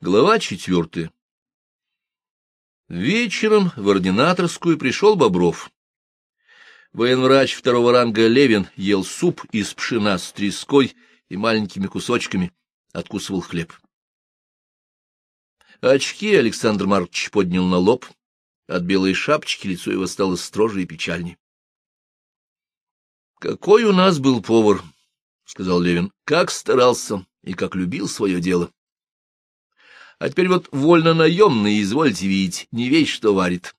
Глава четвертая. Вечером в ординаторскую пришел Бобров. Военврач второго ранга Левин ел суп из пшена с треской и маленькими кусочками, откусывал хлеб. Очки Александр Маркович поднял на лоб. От белой шапочки лицо его стало строже и печальнее. — Какой у нас был повар, — сказал Левин, — как старался и как любил свое дело. А теперь вот вольно наемный, извольте видеть, не весь что варит.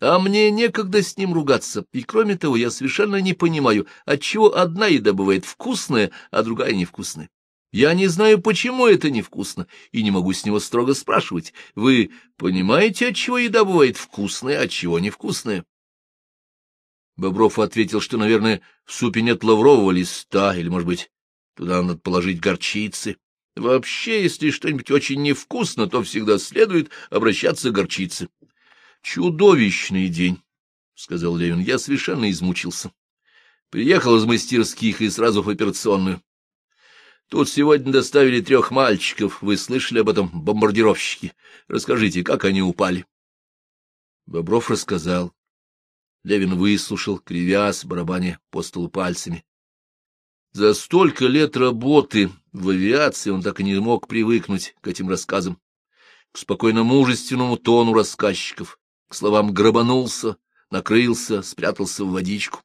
А мне некогда с ним ругаться, и кроме того, я совершенно не понимаю, отчего одна еда бывает вкусная, а другая невкусная. Я не знаю, почему это невкусно, и не могу с него строго спрашивать. Вы понимаете, отчего еда бывает вкусная, а чего невкусная? Бобров ответил, что, наверное, в супе нет лаврового листа, или, может быть, туда надо положить горчицы. Вообще, если что-нибудь очень невкусно, то всегда следует обращаться к горчице. — Чудовищный день, — сказал Левин. — Я совершенно измучился. Приехал из мастерских и сразу в операционную. Тут сегодня доставили трех мальчиков. Вы слышали об этом, бомбардировщики? Расскажите, как они упали? Бобров рассказал. Левин выслушал, кривясь, барабаня по столу пальцами. За столько лет работы в авиации он так и не мог привыкнуть к этим рассказам, к спокойно-мужественному тону рассказчиков, к словам «грабанулся», «накрылся», «спрятался в водичку».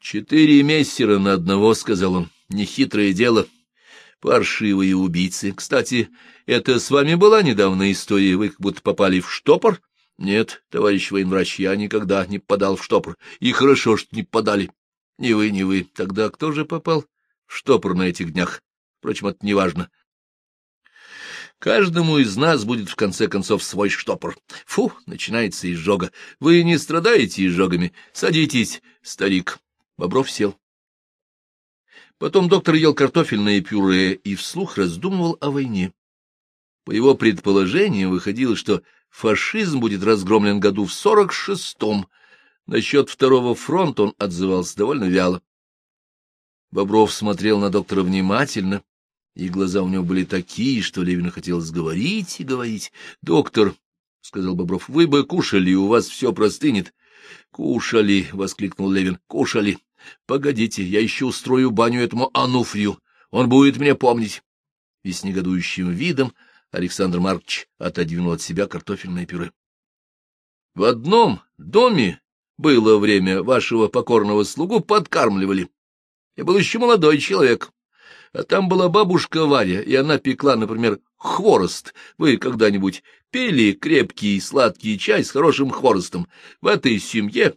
«Четыре мессера на одного», — сказал он, — «нехитрое дело». Паршивые убийцы. Кстати, это с вами была недавно история, вы как будто попали в штопор? Нет, товарищ военврач, я никогда не попадал в штопор. И хорошо, что не попадали. Не вы, не вы. Тогда кто же попал в штопор на этих днях? Впрочем, это не важно. Каждому из нас будет в конце концов свой штопор. Фу, начинается изжога. Вы не страдаете изжогами? Садитесь, старик. Бобров сел. Потом доктор ел картофельное пюре и вслух раздумывал о войне. По его предположениям выходило, что фашизм будет разгромлен году в сорок шестом, Насчет второго фронта он отзывался довольно вяло. Бобров смотрел на доктора внимательно, и глаза у него были такие, что Левину хотелось говорить и говорить. — Доктор, — сказал Бобров, — вы бы кушали, у вас все простынет. — Кушали, — воскликнул Левин, — кушали. Погодите, я еще устрою баню этому Ануфрию, он будет меня помнить. И с негодующим видом Александр Маркович отодвинул от себя картофельное пюре. В одном доме было время, вашего покорного слугу подкармливали. Я был еще молодой человек. А там была бабушка Варя, и она пекла, например, хворост. Вы когда-нибудь пили крепкий сладкий чай с хорошим хворостом? В этой семье...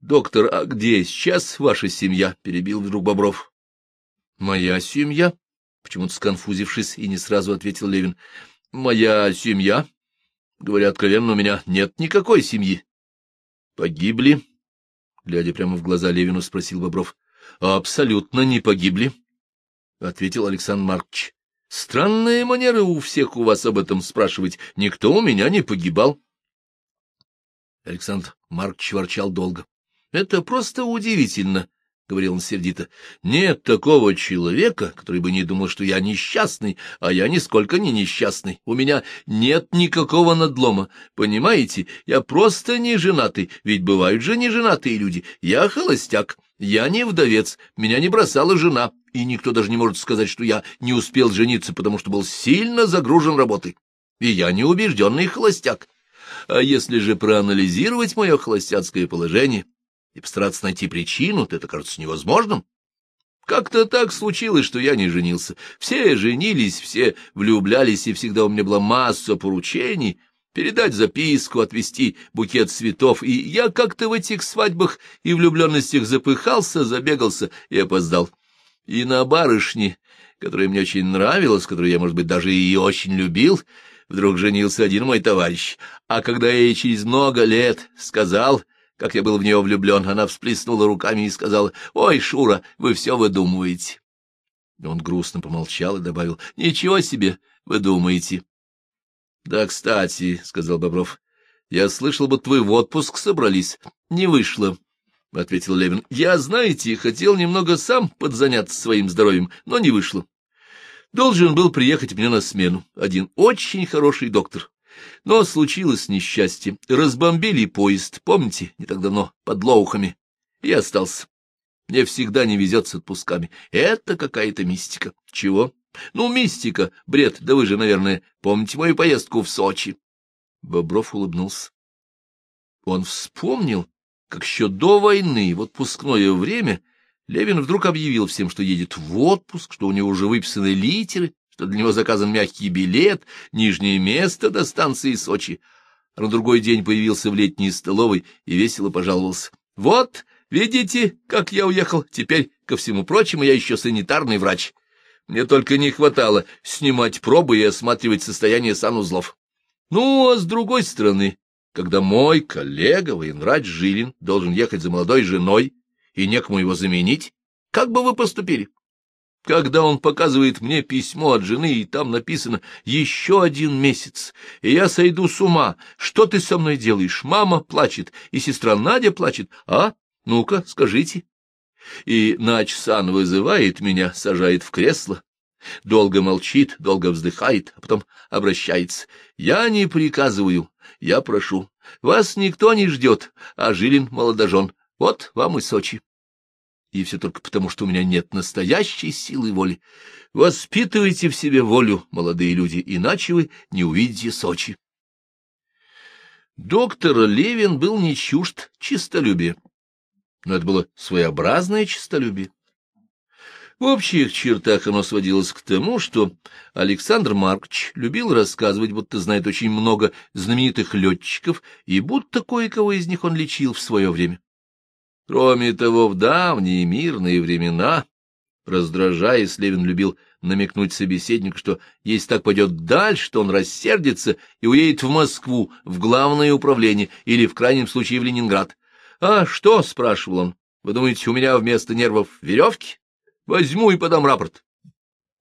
Доктор, а где сейчас ваша семья? — перебил вдруг Бобров. — Моя семья? — почему-то сконфузившись и не сразу ответил Левин. — Моя семья? Говоря откровенно, у меня нет никакой семьи. Погибли? Глядя прямо в глаза Левину, спросил Бобров. — Абсолютно не погибли, — ответил Александр Маркович. — Странные манеры у всех у вас об этом спрашивать. Никто у меня не погибал. Александр Маркович ворчал долго. — Это просто удивительно, — говорил он сердито. — Нет такого человека, который бы не думал, что я несчастный, а я нисколько не несчастный. У меня нет никакого надлома, понимаете? Я просто не женатый, ведь бывают же неженатые люди. Я холостяк, я не вдовец, меня не бросала жена, и никто даже не может сказать, что я не успел жениться, потому что был сильно загружен работой. И я не убежденный холостяк. А если же проанализировать мое холостяцкое положение и постараться найти причину, то это кажется невозможным. Как-то так случилось, что я не женился. Все женились, все влюблялись, и всегда у меня была масса поручений — передать записку, отвезти букет цветов, и я как-то в этих свадьбах и влюбленностях запыхался, забегался и опоздал. И на барышне, которая мне очень нравилась, которую я, может быть, даже и очень любил, вдруг женился один мой товарищ. А когда я ей через много лет сказал, как я был в нее влюблен, она всплеснула руками и сказала, «Ой, Шура, вы все выдумываете». Он грустно помолчал и добавил, «Ничего себе, вы думаете». «Да, кстати», — сказал Бобров, — «я слышал, будто вы в отпуск собрались. Не вышло». — ответил Левин. — Я, знаете, хотел немного сам подзаняться своим здоровьем, но не вышло. Должен был приехать мне на смену один очень хороший доктор. Но случилось несчастье. Разбомбили поезд, помните, не так давно, под Лоухами. И остался. Мне всегда не везет с отпусками. Это какая-то мистика. Чего? Ну, мистика, бред, да вы же, наверное, помните мою поездку в Сочи. Бобров улыбнулся. Он вспомнил, как еще до войны, в отпускное время, Левин вдруг объявил всем, что едет в отпуск, что у него уже выписаны литеры, что для него заказан мягкий билет, нижнее место до станции Сочи. На другой день появился в летней столовой и весело пожаловался. — Вот, видите, как я уехал. Теперь, ко всему прочему, я еще санитарный врач. Мне только не хватало снимать пробы и осматривать состояние санузлов. Ну, а с другой стороны, когда мой коллега, военврач Жилин, должен ехать за молодой женой, и некому его заменить, как бы вы поступили? Когда он показывает мне письмо от жены, и там написано «Еще один месяц, и я сойду с ума. Что ты со мной делаешь? Мама плачет, и сестра Надя плачет. А? Ну-ка, скажите». И Нач-сан вызывает меня, сажает в кресло, долго молчит, долго вздыхает, а потом обращается. «Я не приказываю, я прошу. Вас никто не ждет, а Жилин молодожен. Вот вам и Сочи. И все только потому, что у меня нет настоящей силы воли. Воспитывайте в себе волю, молодые люди, иначе вы не увидите Сочи. Доктор Левин был не чужд чистолюбия, но это было своеобразное чистолюбие. В общих чертах оно сводилось к тому, что Александр Маркович любил рассказывать, будто знает очень много знаменитых летчиков, и будто кое-кого из них он лечил в свое время. Кроме того, в давние мирные времена, раздражаясь, Левин любил намекнуть собеседнику, что если так пойдет дальше, то он рассердится и уедет в Москву, в главное управление или, в крайнем случае, в Ленинград. — А что? — спрашивал он. — Вы думаете, у меня вместо нервов веревки? Возьму и подам рапорт.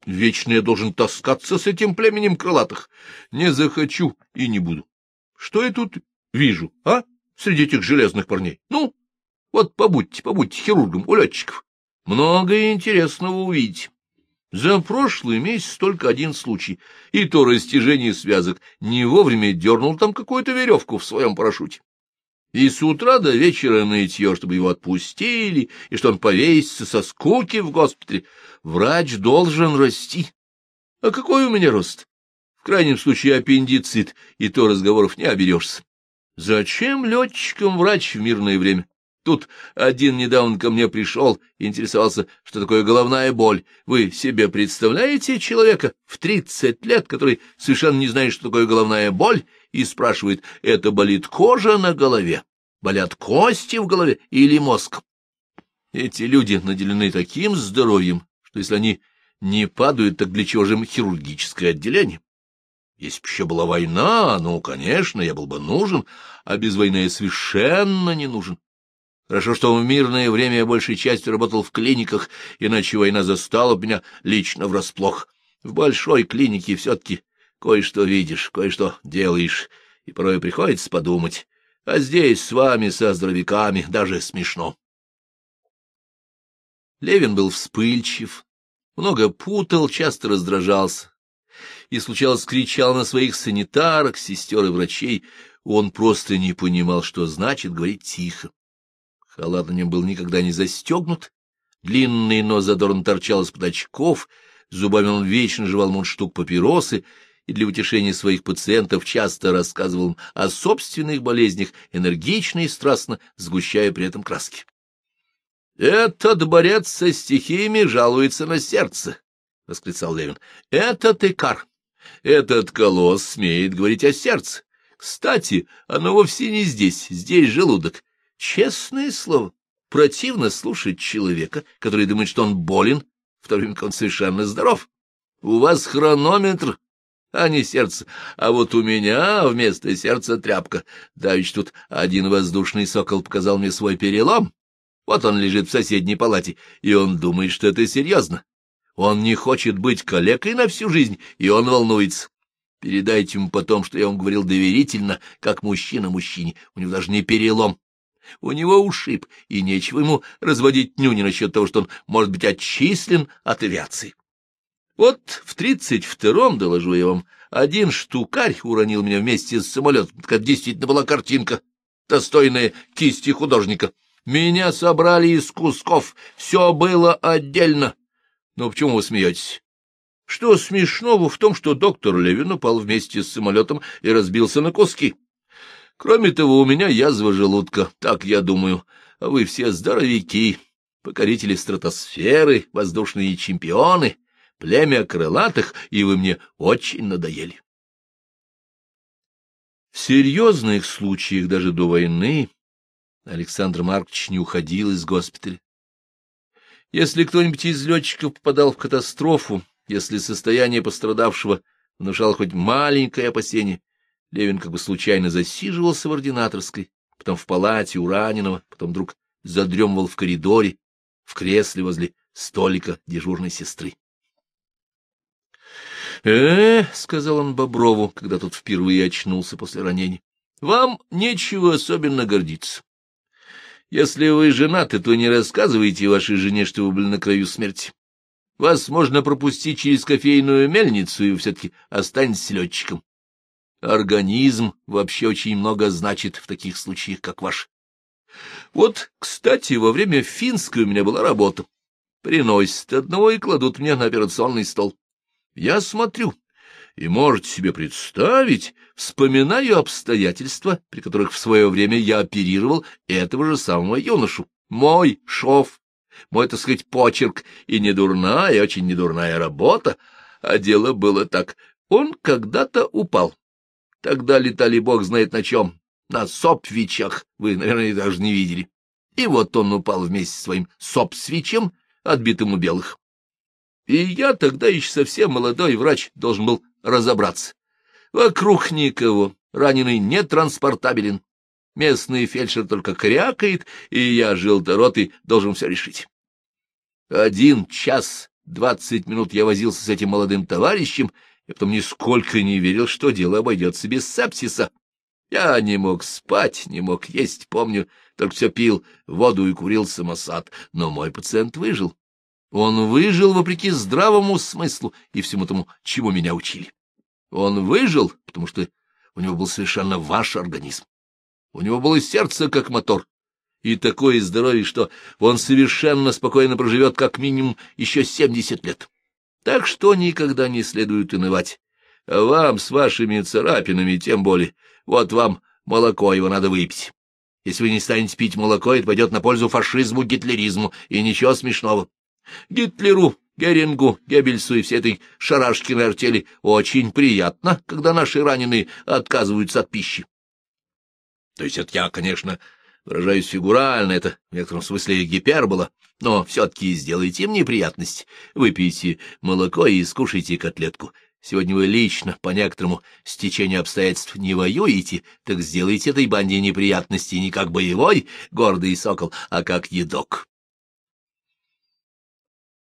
Вечно я должен таскаться с этим племенем крылатых. Не захочу и не буду. Что я тут вижу, а, среди этих железных парней? Ну, вот побудьте, побудьте хирургом у летчиков. Много интересного увидите. За прошлый месяц только один случай, и то растяжение связок. Не вовремя дернул там какую-то веревку в своем парашюте. И с утра до вечера нытье, чтобы его отпустили, и что он повесится со скуки в госпитале. Врач должен расти. А какой у меня рост? В крайнем случае аппендицит, и то разговоров не оберешься. Зачем летчикам врач в мирное время? Тут один недавно ко мне пришел и интересовался, что такое головная боль. Вы себе представляете человека в тридцать лет, который совершенно не знает, что такое головная боль, и спрашивает, это болит кожа на голове, болят кости в голове или мозг? Эти люди наделены таким здоровьем, что если они не падают, так для чего же им хирургическое отделение? Если бы еще была война, ну, конечно, я был бы нужен, а без войны я совершенно не нужен. Хорошо, что в мирное время я большей частью работал в клиниках, иначе война застала меня лично врасплох. В большой клинике все-таки кое-что видишь, кое-что делаешь, и порой приходится подумать. А здесь с вами, со здоровяками, даже смешно. Левин был вспыльчив, много путал, часто раздражался. И случалось кричал на своих санитарок, сестер и врачей. Он просто не понимал, что значит говорить тихо. Халат на нем был никогда не застегнут, длинный нос задорно торчал из-под очков, зубами он вечно жевал мундштук папиросы и для утешения своих пациентов часто рассказывал им о собственных болезнях, энергично и страстно сгущая при этом краски. «Этот борец со стихиями жалуется на сердце», — восклицал Левин. «Этот икар, этот колосс смеет говорить о сердце. Кстати, оно вовсе не здесь, здесь желудок. Честное слово, противно слушать человека, который думает, что он болен, в то время как он совершенно здоров. У вас хронометр, а не сердце, а вот у меня вместо сердца тряпка. Давич тут один воздушный сокол показал мне свой перелом. Вот он лежит в соседней палате, и он думает, что это серьезно. Он не хочет быть калекой на всю жизнь, и он волнуется. Передайте ему потом, что я вам говорил доверительно, как мужчина мужчине. У него даже не перелом, у него ушиб, и нечего ему разводить нюни насчет того, что он может быть отчислен от авиации. Вот в тридцать втором, доложу я вам, один штукарь уронил меня вместе с самолетом. Это действительно была картинка, достойная кисти художника. Меня собрали из кусков, все было отдельно. Но почему вы смеетесь? Что смешного в том, что доктор Левин упал вместе с самолетом и разбился на куски? Кроме того, у меня язва желудка, так я думаю, а вы все здоровяки, покорители стратосферы, воздушные чемпионы, племя крылатых, и вы мне очень надоели. В серьезных случаях даже до войны Александр Маркович не уходил из госпиталя. Если кто-нибудь из летчиков попадал в катастрофу, если состояние пострадавшего внушало хоть маленькое опасение, Левин как бы случайно засиживался в ординаторской, потом в палате у раненого, потом вдруг задремывал в коридоре, в кресле возле столика дежурной сестры. «Э, — сказал он Боброву, когда тот впервые очнулся после ранения, — вам нечего особенно гордиться. Если вы женаты, то не рассказывайте вашей жене, что вы были на краю смерти. Вас можно пропустить через кофейную мельницу, и вы все-таки останетесь летчиком. Организм вообще очень много значит в таких случаях, как ваш. Вот, кстати, во время финской у меня была работа. Приносят одного и кладут мне на операционный стол. Я смотрю, и можете себе представить, вспоминаю обстоятельства, при которых в свое время я оперировал этого же самого юношу. Мой шов, мой, так сказать, почерк, и недурная, очень недурная работа. А дело было так. Он когда-то упал. Тогда летали бог знает на чем. На сопвичах, вы, наверное, даже не видели. И вот он упал вместе с своим сопсвичем, отбитым у белых. И я тогда еще совсем молодой врач должен был разобраться. Вокруг никого, раненый нетранспортабелен. Местный фельдшер только крякает, и я, желторотый, должен все решить. Один час двадцать минут я возился с этим молодым товарищем, и потом нисколько не верил, что дело обойдется без сепсиса. Я не мог спать, не мог есть, помню, только все пил воду и курил самосад, но мой пациент выжил. Он выжил вопреки здравому смыслу и всему тому, чему меня учили. Он выжил, потому что у него был совершенно ваш организм. У него было сердце как мотор, и такое здоровье, что он совершенно спокойно проживет как минимум еще семьдесят лет. Так что никогда не следует унывать. А вам с вашими царапинами тем более. Вот вам молоко, его надо выпить. Если вы не станете пить молоко, это пойдет на пользу фашизму, гитлеризму, и ничего смешного. Гитлеру, Герингу, Геббельсу и всей этой шарашкиной артели очень приятно, когда наши раненые отказываются от пищи. То есть это я, конечно, выражаюсь фигурально, это в некотором смысле гипербола, но все-таки сделайте им неприятность. Выпейте молоко и скушайте котлетку. Сегодня вы лично, по некоторому стечению обстоятельств, не воюете, так сделайте этой банде неприятности не как боевой гордый сокол, а как едок.